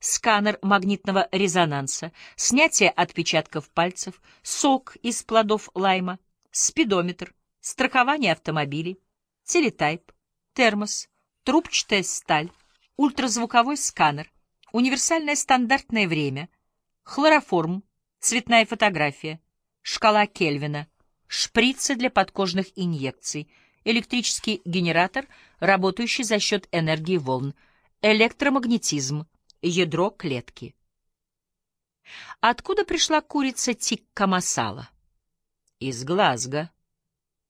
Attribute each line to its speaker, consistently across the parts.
Speaker 1: сканер магнитного резонанса, снятие отпечатков пальцев, сок из плодов лайма, спидометр, страхование автомобилей, телетайп, термос, трубчатая сталь, ультразвуковой сканер, универсальное стандартное время, хлороформ, цветная фотография, шкала Кельвина, шприцы для подкожных инъекций, электрический генератор, работающий за счет энергии волн, электромагнетизм, ядро клетки. Откуда пришла курица тикка масала? Из Глазго.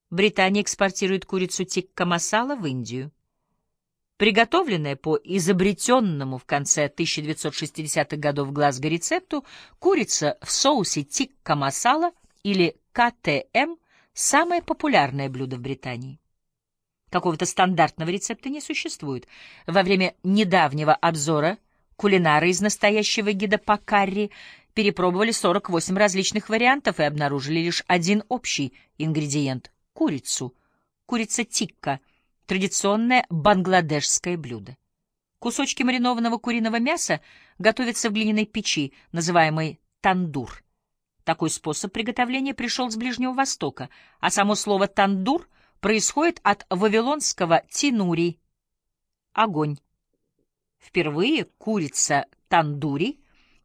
Speaker 1: Британия экспортирует курицу тикка масала в Индию. Приготовленная по изобретенному в конце 1960-х годов Глазго рецепту, курица в соусе тикка масала или КТМ – самое популярное блюдо в Британии. Какого-то стандартного рецепта не существует. Во время недавнего обзора кулинары из настоящего гида по карри перепробовали 48 различных вариантов и обнаружили лишь один общий ингредиент — курицу. Курица тикка — традиционное бангладешское блюдо. Кусочки маринованного куриного мяса готовятся в глиняной печи, называемой тандур. Такой способ приготовления пришел с Ближнего Востока, а само слово «тандур» происходит от вавилонского «тинури» — огонь. Впервые курица тандури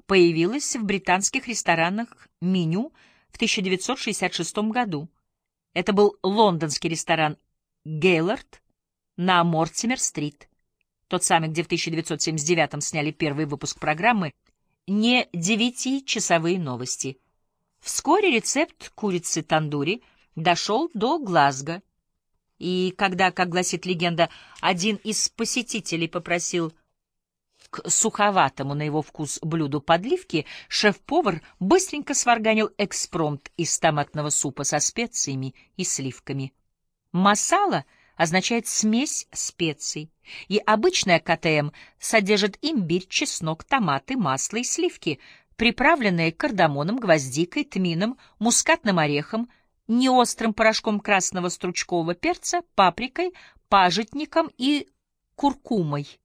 Speaker 1: появилась в британских ресторанах меню в 1966 году. Это был лондонский ресторан «Гейлорд» на Мортимер-стрит, тот самый, где в 1979 сняли первый выпуск программы «Не девятичасовые новости». Вскоре рецепт курицы тандури дошел до Глазго, и когда, как гласит легенда, один из посетителей попросил к суховатому на его вкус блюду подливки, шеф-повар быстренько сварганил экспромт из томатного супа со специями и сливками. Масала означает смесь специй, и обычная КТМ содержит имбирь, чеснок, томаты, масло и сливки — приправленные кардамоном, гвоздикой, тмином, мускатным орехом, неострым порошком красного стручкового перца, паприкой, пажитником и куркумой.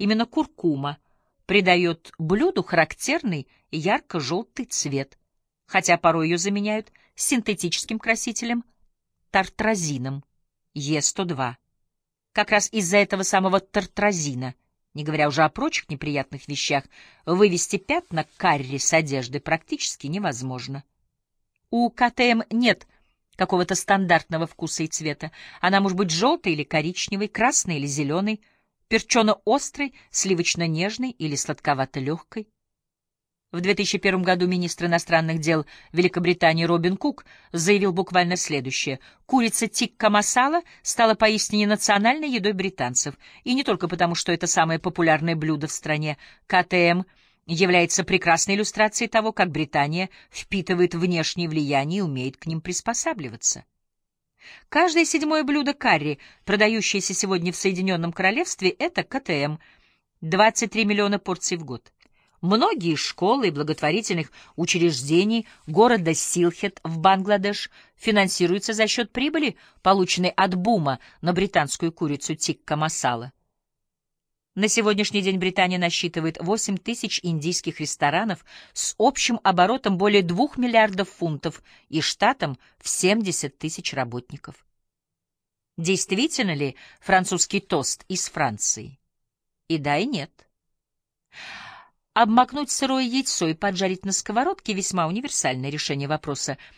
Speaker 1: Именно куркума придает блюду характерный ярко-желтый цвет, хотя порой ее заменяют синтетическим красителем тартразином Е102. Как раз из-за этого самого тартразина – не говоря уже о прочих неприятных вещах, вывести пятна карри с одежды практически невозможно. У КТМ нет какого-то стандартного вкуса и цвета. Она может быть желтой или коричневой, красной или зеленой, перчено-острой, сливочно-нежной или сладковато-легкой. В 2001 году министр иностранных дел Великобритании Робин Кук заявил буквально следующее. Курица тикка масала стала поистине национальной едой британцев. И не только потому, что это самое популярное блюдо в стране. КТМ является прекрасной иллюстрацией того, как Британия впитывает внешние влияния и умеет к ним приспосабливаться. Каждое седьмое блюдо карри, продающееся сегодня в Соединенном Королевстве, это КТМ. 23 миллиона порций в год. Многие школы и благотворительных учреждений города Силхет в Бангладеш финансируются за счет прибыли, полученной от бума на британскую курицу тикка масала. На сегодняшний день Британия насчитывает 8 тысяч индийских ресторанов с общим оборотом более 2 миллиардов фунтов и штатом в 70 тысяч работников. Действительно ли французский тост из Франции? И да, и нет. Обмакнуть сырое яйцо и поджарить на сковородке — весьма универсальное решение вопроса